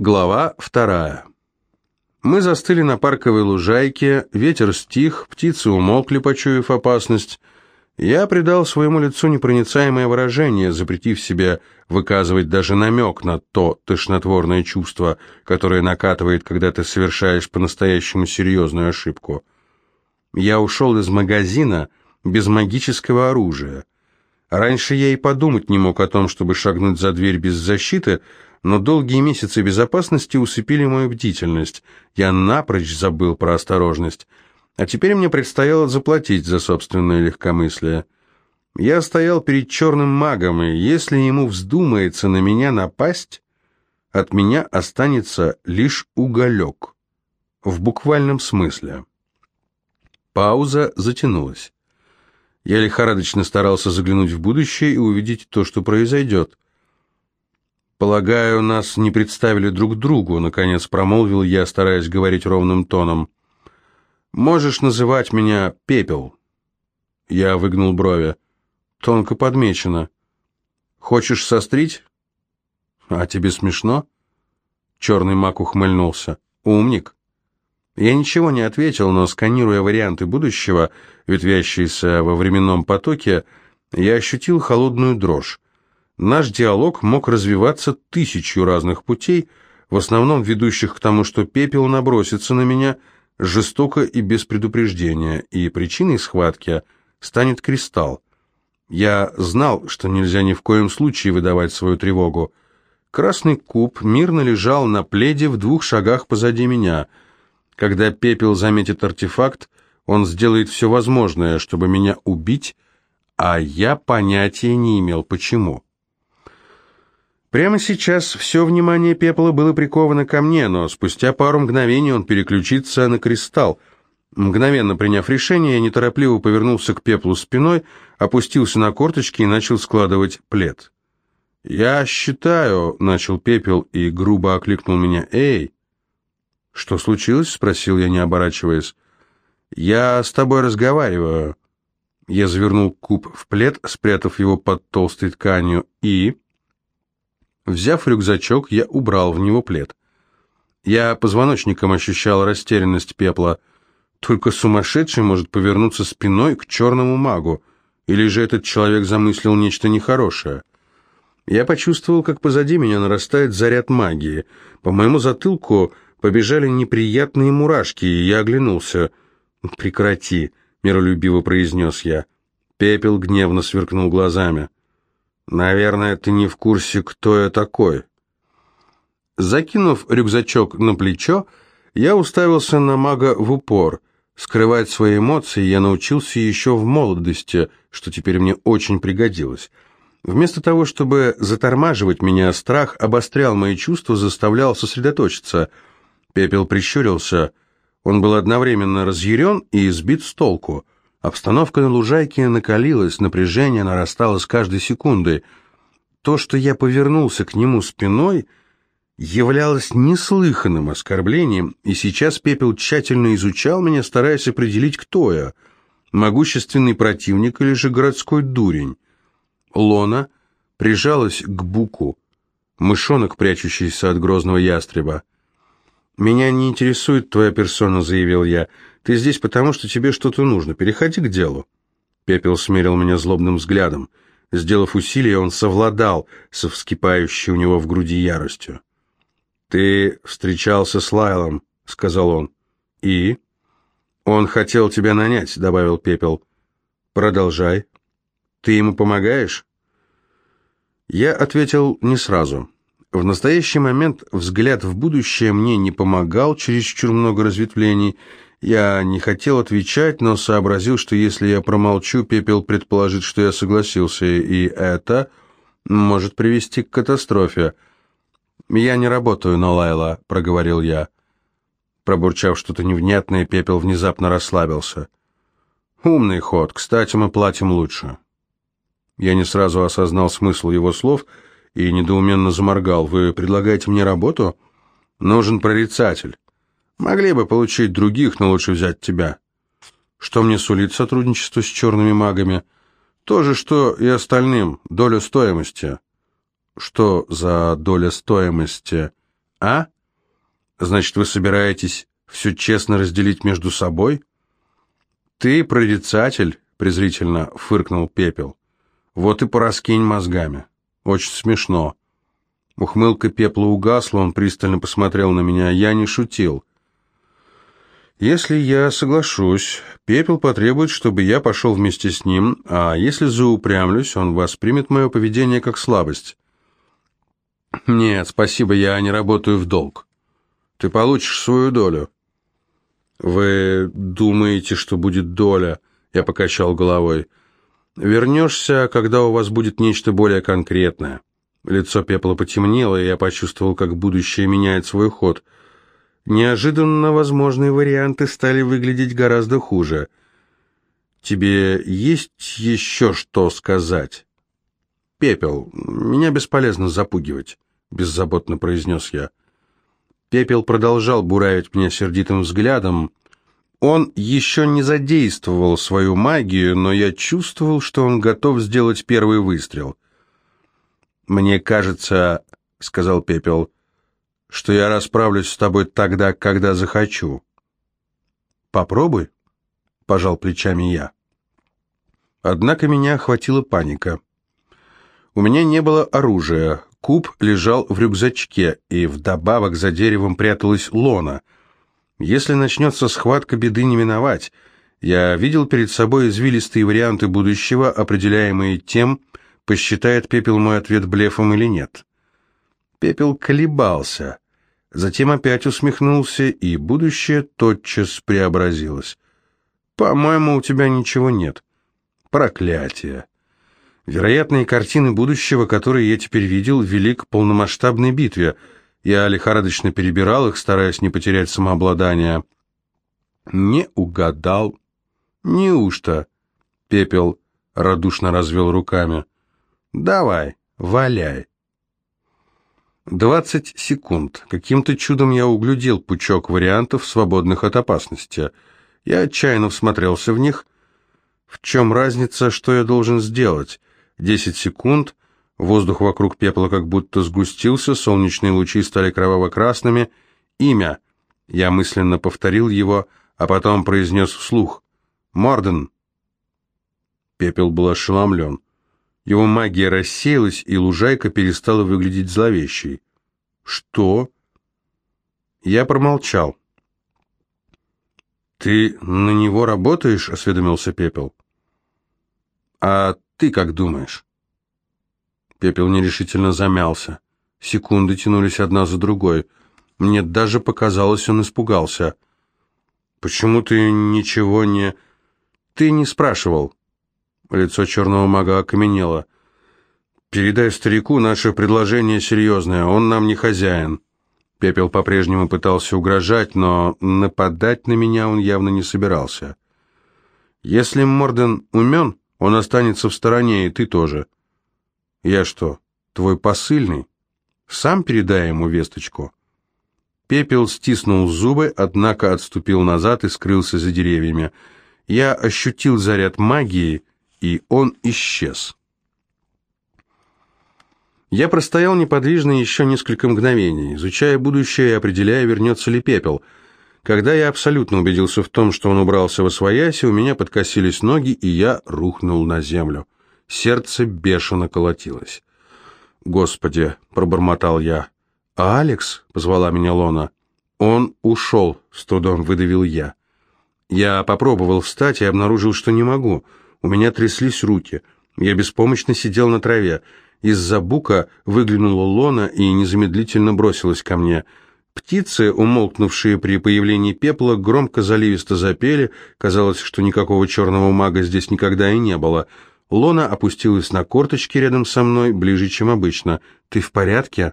Глава вторая. Мы застыли на парковой лужайке, ветер стих, птицы умолкли, почуяв опасность. Я придал своему лицу непроницаемое выражение, запретив себе выказывать даже намек на то тошнотворное чувство, которое накатывает, когда ты совершаешь по-настоящему серьезную ошибку. Я ушел из магазина без магического оружия. Раньше я и подумать не мог о том, чтобы шагнуть за дверь без защиты, но долгие месяцы безопасности усыпили мою бдительность. Я напрочь забыл про осторожность. А теперь мне предстояло заплатить за собственное легкомыслие. Я стоял перед черным магом, и если ему вздумается на меня напасть, от меня останется лишь уголек. В буквальном смысле. Пауза затянулась. Я лихорадочно старался заглянуть в будущее и увидеть то, что произойдет. «Полагаю, нас не представили друг другу», — наконец промолвил я, стараясь говорить ровным тоном. «Можешь называть меня Пепел». Я выгнул брови. Тонко подмечено. «Хочешь сострить?» «А тебе смешно?» Черный маг ухмыльнулся. «Умник». Я ничего не ответил, но, сканируя варианты будущего, ветвящиеся во временном потоке, я ощутил холодную дрожь. Наш диалог мог развиваться тысячу разных путей, в основном ведущих к тому, что пепел набросится на меня жестоко и без предупреждения, и причиной схватки станет кристалл. Я знал, что нельзя ни в коем случае выдавать свою тревогу. Красный куб мирно лежал на пледе в двух шагах позади меня. Когда пепел заметит артефакт, он сделает все возможное, чтобы меня убить, а я понятия не имел, почему. Прямо сейчас все внимание пепла было приковано ко мне, но спустя пару мгновений он переключится на кристалл. Мгновенно приняв решение, я неторопливо повернулся к пеплу спиной, опустился на корточки и начал складывать плед. «Я считаю», — начал пепел и грубо окликнул меня, «Эй!» «Что случилось?» — спросил я, не оборачиваясь. «Я с тобой разговариваю». Я завернул куб в плед, спрятав его под толстой тканью, и... Взяв рюкзачок, я убрал в него плед. Я позвоночником ощущал растерянность пепла. Только сумасшедший может повернуться спиной к черному магу. Или же этот человек замыслил нечто нехорошее. Я почувствовал, как позади меня нарастает заряд магии. По моему затылку побежали неприятные мурашки, и я оглянулся. «Прекрати», — миролюбиво произнес я. Пепел гневно сверкнул глазами. «Наверное, ты не в курсе, кто я такой». Закинув рюкзачок на плечо, я уставился на мага в упор. Скрывать свои эмоции я научился еще в молодости, что теперь мне очень пригодилось. Вместо того, чтобы затормаживать меня, страх обострял мои чувства, заставлял сосредоточиться. Пепел прищурился. Он был одновременно разъярен и избит с толку — Обстановка на лужайке накалилась, напряжение нарастало с каждой секундой. То, что я повернулся к нему спиной, являлось неслыханным оскорблением, и сейчас Пепел тщательно изучал меня, стараясь определить, кто я — могущественный противник или же городской дурень. Лона прижалась к буку, мышонок, прячущийся от грозного ястреба. «Меня не интересует твоя персона», — заявил я. Ты здесь потому, что тебе что-то нужно. Переходи к делу». Пепел смерил меня злобным взглядом. Сделав усилие, он совладал со вскипающей у него в груди яростью. «Ты встречался с Лайлом», — сказал он. «И?» «Он хотел тебя нанять», — добавил Пепел. «Продолжай. Ты ему помогаешь?» Я ответил не сразу. В настоящий момент взгляд в будущее мне не помогал, чересчур много разветвлений, я не хотел отвечать, но сообразил, что если я промолчу, Пепел предположит, что я согласился, и это может привести к катастрофе. «Я не работаю на Лайла», — проговорил я. Пробурчав что-то невнятное, Пепел внезапно расслабился. «Умный ход. Кстати, мы платим лучше». Я не сразу осознал смысл его слов и недоуменно заморгал. «Вы предлагаете мне работу?» «Нужен прорицатель». Могли бы получить других, но лучше взять тебя. Что мне сулит сотрудничество с черными магами? То же, что и остальным, доля стоимости. Что за доля стоимости? А? Значит, вы собираетесь все честно разделить между собой? Ты прорицатель, презрительно фыркнул Пепел. Вот и пораскинь мозгами. Очень смешно. Ухмылка Пепла угасла, он пристально посмотрел на меня. Я не шутил. Если я соглашусь, Пепел потребует, чтобы я пошел вместе с ним, а если заупрямлюсь, он воспримет мое поведение как слабость. Нет, спасибо, я не работаю в долг. Ты получишь свою долю. Вы думаете, что будет доля? Я покачал головой. Вернешься, когда у вас будет нечто более конкретное. Лицо Пепла потемнело, и я почувствовал, как будущее меняет свой ход — Неожиданно возможные варианты стали выглядеть гораздо хуже. «Тебе есть еще что сказать?» «Пепел, меня бесполезно запугивать», — беззаботно произнес я. Пепел продолжал буравить меня сердитым взглядом. Он еще не задействовал свою магию, но я чувствовал, что он готов сделать первый выстрел. «Мне кажется», — сказал Пепел, — что я расправлюсь с тобой тогда, когда захочу. Попробуй, пожал плечами я. Однако меня охватила паника. У меня не было оружия, куб лежал в рюкзачке, и вдобавок за деревом пряталась лона. Если начнется схватка, беды не миновать. Я видел перед собой извилистые варианты будущего, определяемые тем, посчитает пепел мой ответ блефом или нет. Пепел колебался, затем опять усмехнулся, и будущее тотчас преобразилось. «По-моему, у тебя ничего нет». «Проклятие!» Вероятные картины будущего, которые я теперь видел, вели к полномасштабной битве. Я лихорадочно перебирал их, стараясь не потерять самообладание. Не угадал. Неужто? Пепел радушно развел руками. Давай, валяй. Двадцать секунд. Каким-то чудом я углядел пучок вариантов, свободных от опасности. Я отчаянно всмотрелся в них. В чем разница, что я должен сделать? Десять секунд. Воздух вокруг пепла как будто сгустился, солнечные лучи стали кроваво-красными. Имя. Я мысленно повторил его, а потом произнес вслух. «Морден». Пепел был ошеломлен. Его магия рассеялась, и лужайка перестала выглядеть зловещей. «Что?» Я промолчал. «Ты на него работаешь?» — осведомился Пепел. «А ты как думаешь?» Пепел нерешительно замялся. Секунды тянулись одна за другой. Мне даже показалось, он испугался. «Почему ты ничего не...» «Ты не спрашивал». Лицо черного мага окаменело. «Передай старику, наше предложение серьезное, он нам не хозяин». Пепел по-прежнему пытался угрожать, но нападать на меня он явно не собирался. «Если Морден умен, он останется в стороне, и ты тоже». «Я что, твой посыльный? Сам передай ему весточку». Пепел стиснул зубы, однако отступил назад и скрылся за деревьями. Я ощутил заряд магии, и он исчез. Я простоял неподвижно еще несколько мгновений, изучая будущее и определяя, вернется ли пепел. Когда я абсолютно убедился в том, что он убрался во свояси, у меня подкосились ноги, и я рухнул на землю. Сердце бешено колотилось. «Господи!» — пробормотал я. «А Алекс?» — позвала меня Лона. «Он ушел», — с трудом выдавил я. Я попробовал встать и обнаружил, что не могу — у меня тряслись руки. Я беспомощно сидел на траве. Из-за бука выглянула лона и незамедлительно бросилась ко мне. Птицы, умолкнувшие при появлении пепла, громко заливисто запели. Казалось, что никакого черного мага здесь никогда и не было. Лона опустилась на корточки рядом со мной, ближе, чем обычно. «Ты в порядке?»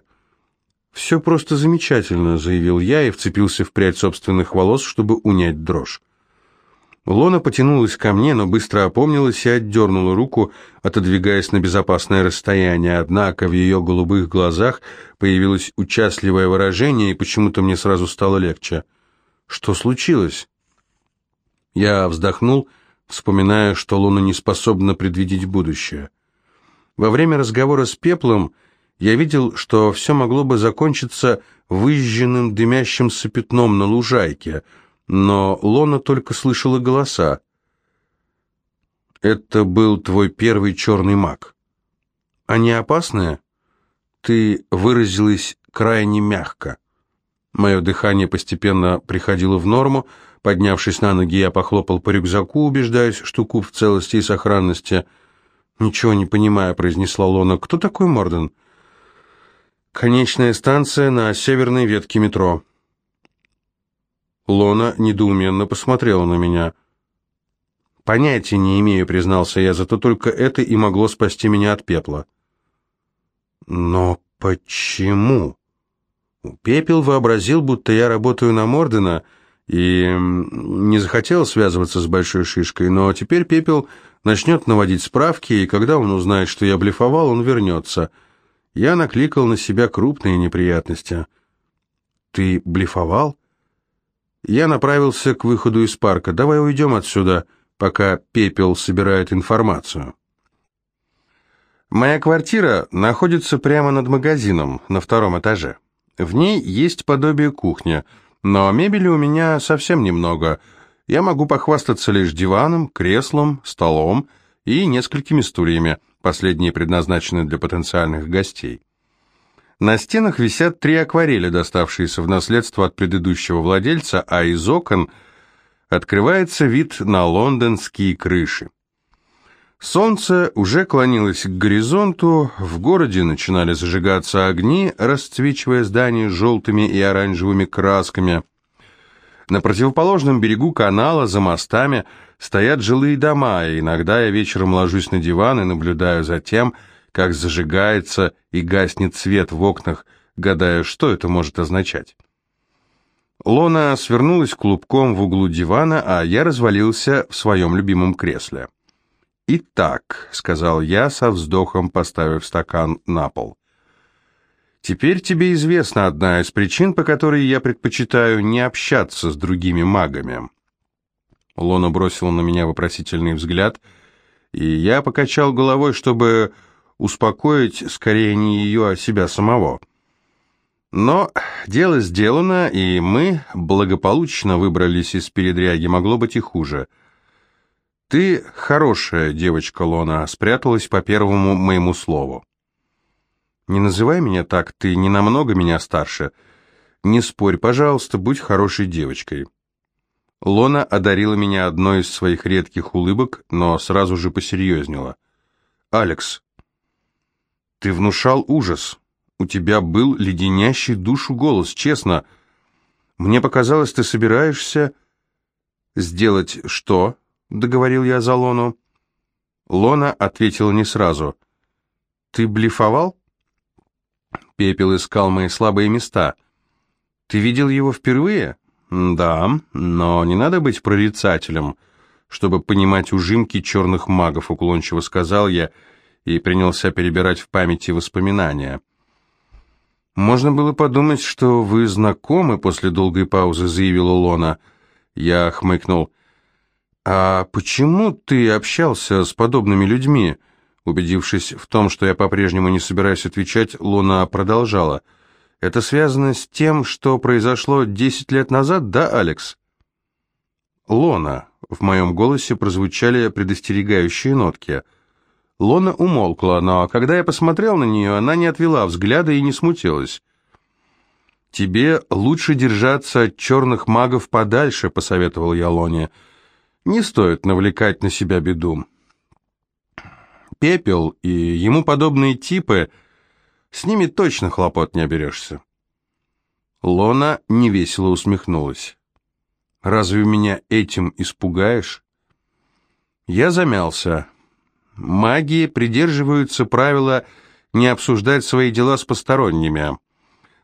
«Все просто замечательно», — заявил я и вцепился в прядь собственных волос, чтобы унять дрожь. Лона потянулась ко мне, но быстро опомнилась и отдернула руку, отодвигаясь на безопасное расстояние. Однако в ее голубых глазах появилось участливое выражение, и почему-то мне сразу стало легче. «Что случилось?» Я вздохнул, вспоминая, что Луна не способна предвидеть будущее. Во время разговора с Пеплом Я видел, что все могло бы закончиться выжженным дымящимся пятном на лужайке, но Лона только слышала голоса. «Это был твой первый черный маг. Они опасные?» «Ты выразилась крайне мягко». Мое дыхание постепенно приходило в норму. Поднявшись на ноги, я похлопал по рюкзаку, убеждаясь, что куб в целости и сохранности. «Ничего не понимая», — произнесла Лона. «Кто такой Морден?» «Конечная станция на северной ветке метро». Лона недоуменно посмотрела на меня. «Понятия не имею», — признался я, — «зато только это и могло спасти меня от пепла». «Но почему?» Пепел вообразил, будто я работаю на Мордена, и не захотел связываться с Большой Шишкой, но теперь Пепел начнет наводить справки, и когда он узнает, что я блефовал, он вернется. Я накликал на себя крупные неприятности. «Ты блефовал?» Я направился к выходу из парка. «Давай уйдем отсюда, пока Пепел собирает информацию». Моя квартира находится прямо над магазином, на втором этаже. В ней есть подобие кухни, но мебели у меня совсем немного. Я могу похвастаться лишь диваном, креслом, столом и несколькими стульями, последние предназначены для потенциальных гостей. На стенах висят три акварели, доставшиеся в наследство от предыдущего владельца, а из окон открывается вид на лондонские крыши. Солнце уже клонилось к горизонту, в городе начинали зажигаться огни, расцвечивая здания желтыми и оранжевыми красками. На противоположном берегу канала, за мостами, стоят жилые дома, и иногда я вечером ложусь на диван и наблюдаю за тем, как зажигается и гаснет свет в окнах, гадая, что это может означать. Лона свернулась клубком в углу дивана, а я развалился в своем любимом кресле. «Итак», — сказал я со вздохом, поставив стакан на пол, — «теперь тебе известна одна из причин, по которой я предпочитаю не общаться с другими магами». Лона бросила на меня вопросительный взгляд, и я покачал головой, чтобы успокоить скорее не ее, а себя самого. Но дело сделано, и мы благополучно выбрались из передряги, могло быть и хуже — «Ты хорошая девочка, Лона», — спряталась по первому моему слову. «Не называй меня так, ты не намного меня старше. Не спорь, пожалуйста, будь хорошей девочкой». Лона одарила меня одной из своих редких улыбок, но сразу же посерьезнела. «Алекс, ты внушал ужас. У тебя был леденящий душу голос, честно. Мне показалось, ты собираешься...» «Сделать что?» — договорил я за Лону. Лона ответила не сразу. «Ты блефовал?» Пепел искал мои слабые места. «Ты видел его впервые?» «Да, но не надо быть прорицателем, чтобы понимать ужимки черных магов», — уклончиво сказал я и принялся перебирать в памяти воспоминания. «Можно было подумать, что вы знакомы», — после долгой паузы заявила Лона. Я хмыкнул. «А почему ты общался с подобными людьми?» Убедившись в том, что я по-прежнему не собираюсь отвечать, Луна продолжала. «Это связано с тем, что произошло десять лет назад, да, Алекс?» «Лона», — в моем голосе прозвучали предостерегающие нотки. Лона умолкла, но когда я посмотрел на нее, она не отвела взгляда и не смутилась. «Тебе лучше держаться от черных магов подальше», — посоветовал я Лоне, — не стоит навлекать на себя беду. Пепел и ему подобные типы, с ними точно хлопот не оберешься. Лона невесело усмехнулась. «Разве меня этим испугаешь?» Я замялся. Маги придерживаются правила не обсуждать свои дела с посторонними.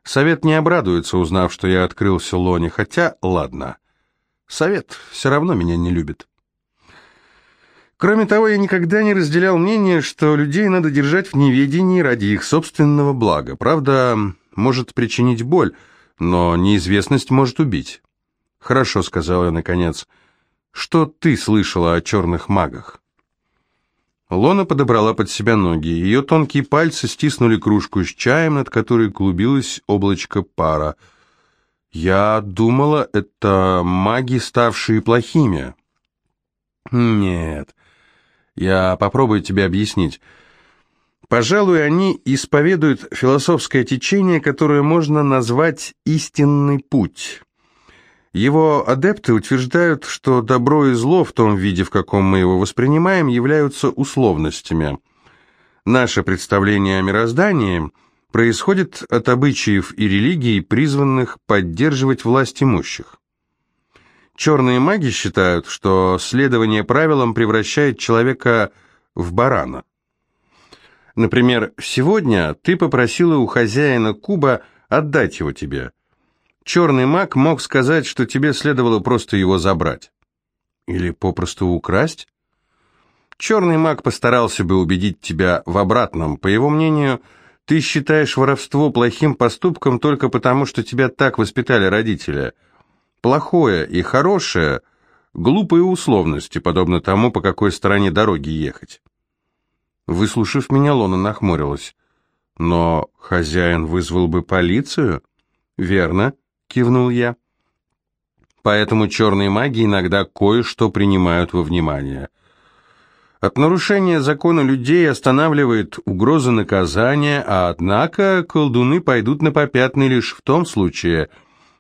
Совет не обрадуется, узнав, что я открылся Лоне, хотя ладно. Совет все равно меня не любит. Кроме того, я никогда не разделял мнение, что людей надо держать в неведении ради их собственного блага. Правда, может причинить боль, но неизвестность может убить. «Хорошо», — сказал я наконец. «Что ты слышала о черных магах?» Лона подобрала под себя ноги. Ее тонкие пальцы стиснули кружку с чаем, над которой клубилось облачко пара. «Я думала, это маги, ставшие плохими». «Нет, я попробую тебе объяснить. Пожалуй, они исповедуют философское течение, которое можно назвать «истинный путь». Его адепты утверждают, что добро и зло в том виде, в каком мы его воспринимаем, являются условностями. Наше представление о мироздании происходит от обычаев и религий, призванных поддерживать власть имущих. Черные маги считают, что следование правилам превращает человека в барана. Например, сегодня ты попросила у хозяина куба отдать его тебе – Черный маг мог сказать, что тебе следовало просто его забрать. Или попросту украсть? Черный маг постарался бы убедить тебя в обратном. По его мнению, ты считаешь воровство плохим поступком только потому, что тебя так воспитали родители. Плохое и хорошее – глупые условности, подобно тому, по какой стороне дороги ехать. Выслушав меня, Лона нахмурилась. Но хозяин вызвал бы полицию? Верно кивнул я. Поэтому черные маги иногда кое-что принимают во внимание. От нарушения закона людей останавливает угроза наказания, а однако колдуны пойдут на попятный лишь в том случае,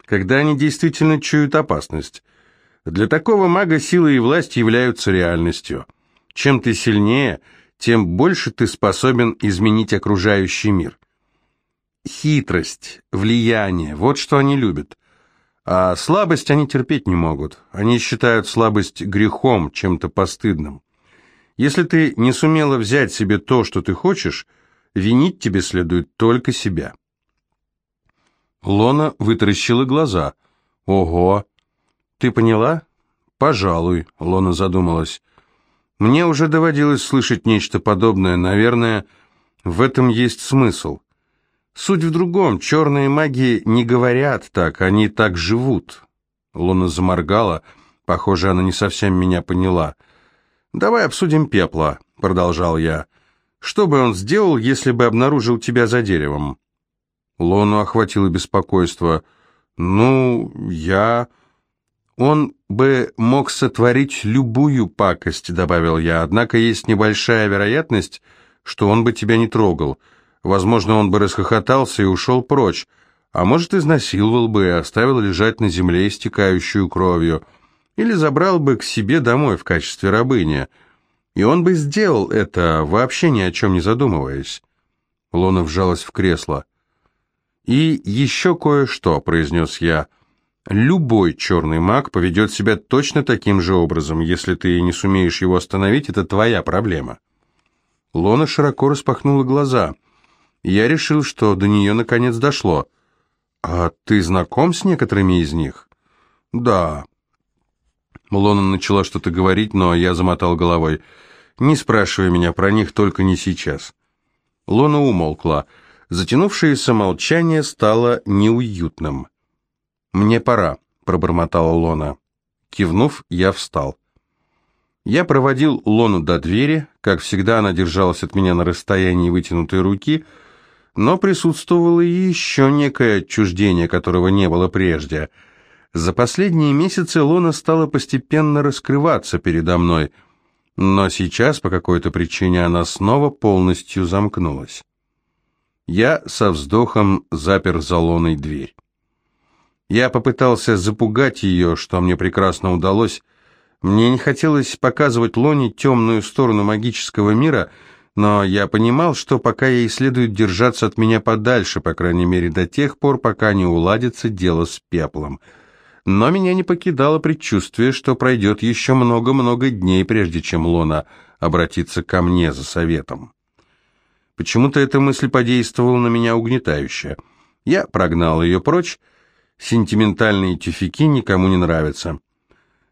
когда они действительно чуют опасность. Для такого мага сила и власть являются реальностью. Чем ты сильнее, тем больше ты способен изменить окружающий мир. Хитрость, влияние – вот что они любят. А слабость они терпеть не могут. Они считают слабость грехом, чем-то постыдным. Если ты не сумела взять себе то, что ты хочешь, винить тебе следует только себя. Лона вытаращила глаза. «Ого! Ты поняла?» «Пожалуй», — Лона задумалась. «Мне уже доводилось слышать нечто подобное. Наверное, в этом есть смысл. Суть в другом. Черные маги не говорят так, они так живут. Луна заморгала. Похоже, она не совсем меня поняла. «Давай обсудим пепла», — продолжал я. «Что бы он сделал, если бы обнаружил тебя за деревом?» Луну охватило беспокойство. «Ну, я...» «Он бы мог сотворить любую пакость», — добавил я, «однако есть небольшая вероятность, что он бы тебя не трогал. Возможно, он бы расхохотался и ушел прочь, а может, изнасиловал бы и оставил лежать на земле истекающую кровью, или забрал бы к себе домой в качестве рабыни. И он бы сделал это, вообще ни о чем не задумываясь. Лона вжалась в кресло. «И еще кое-что», — произнес я. «Любой черный маг поведет себя точно таким же образом. Если ты не сумеешь его остановить, это твоя проблема». Лона широко распахнула глаза — я решил, что до нее наконец дошло. «А ты знаком с некоторыми из них?» «Да». Лона начала что-то говорить, но я замотал головой. «Не спрашивай меня про них, только не сейчас». Лона умолкла. Затянувшееся молчание стало неуютным. «Мне пора», — пробормотала Лона. Кивнув, я встал. Я проводил Лону до двери, как всегда она держалась от меня на расстоянии вытянутой руки — но присутствовало еще некое отчуждение, которого не было прежде. За последние месяцы Лона стала постепенно раскрываться передо мной, но сейчас по какой-то причине она снова полностью замкнулась. Я со вздохом запер за Лоной дверь. Я попытался запугать ее, что мне прекрасно удалось. Мне не хотелось показывать Лоне темную сторону магического мира — но я понимал, что пока ей следует держаться от меня подальше, по крайней мере до тех пор, пока не уладится дело с пеплом. Но меня не покидало предчувствие, что пройдет еще много-много дней, прежде чем Лона обратится ко мне за советом. Почему-то эта мысль подействовала на меня угнетающе. Я прогнал ее прочь. Сентиментальные тюфяки никому не нравятся.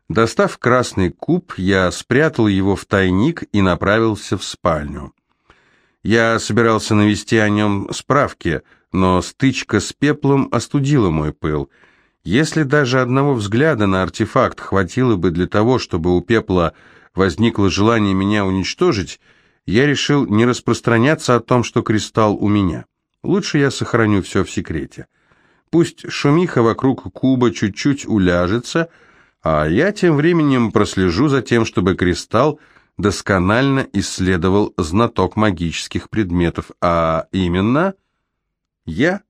Достав красный куб, я спрятал его в тайник и направился в спальню. Я собирался навести о нем справки, но стычка с пеплом остудила мой пыл. Если даже одного взгляда на артефакт хватило бы для того, чтобы у пепла возникло желание меня уничтожить, я решил не распространяться о том, что кристалл у меня. Лучше я сохраню все в секрете. Пусть шумиха вокруг куба чуть-чуть уляжется, а я тем временем прослежу за тем, чтобы кристалл досконально исследовал знаток магических предметов, а именно я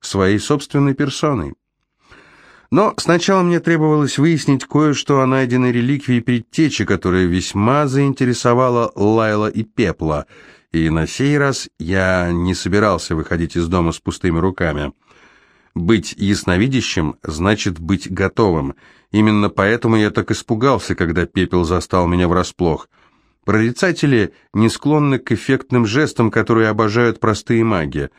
своей собственной персоной. Но сначала мне требовалось выяснить кое-что о найденной реликвии предтечи, которая весьма заинтересовала Лайла и Пепла, и на сей раз я не собирался выходить из дома с пустыми руками. Быть ясновидящим значит быть готовым. Именно поэтому я так испугался, когда Пепел застал меня врасплох. Прорицатели не склонны к эффектным жестам, которые обожают простые маги.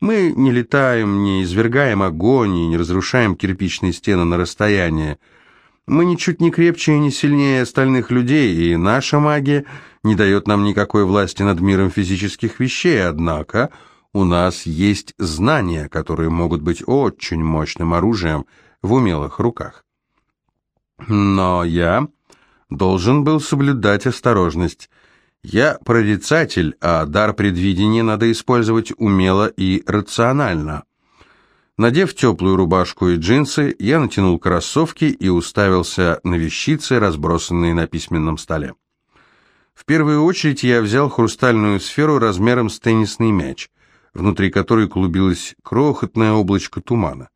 Мы не летаем, не извергаем огонь и не разрушаем кирпичные стены на расстоянии. Мы ничуть не крепче и не сильнее остальных людей, и наша магия не дает нам никакой власти над миром физических вещей, однако у нас есть знания, которые могут быть очень мощным оружием в умелых руках. Но я должен был соблюдать осторожность. Я прорицатель, а дар предвидения надо использовать умело и рационально. Надев теплую рубашку и джинсы, я натянул кроссовки и уставился на вещицы, разбросанные на письменном столе. В первую очередь я взял хрустальную сферу размером с теннисный мяч, внутри которой клубилось крохотное облачко тумана.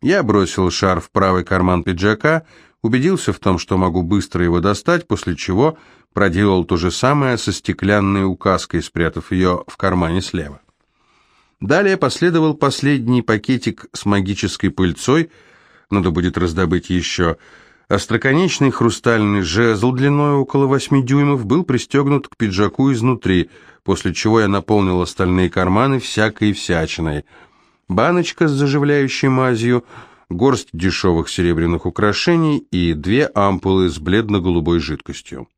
Я бросил шар в правый карман пиджака, убедился в том, что могу быстро его достать, после чего проделал то же самое со стеклянной указкой, спрятав ее в кармане слева. Далее последовал последний пакетик с магической пыльцой, надо будет раздобыть еще. Остроконечный хрустальный жезл длиной около восьми дюймов был пристегнут к пиджаку изнутри, после чего я наполнил остальные карманы всякой всячиной. Баночка с заживляющей мазью, горсть дешевых серебряных украшений и две ампулы с бледно-голубой жидкостью.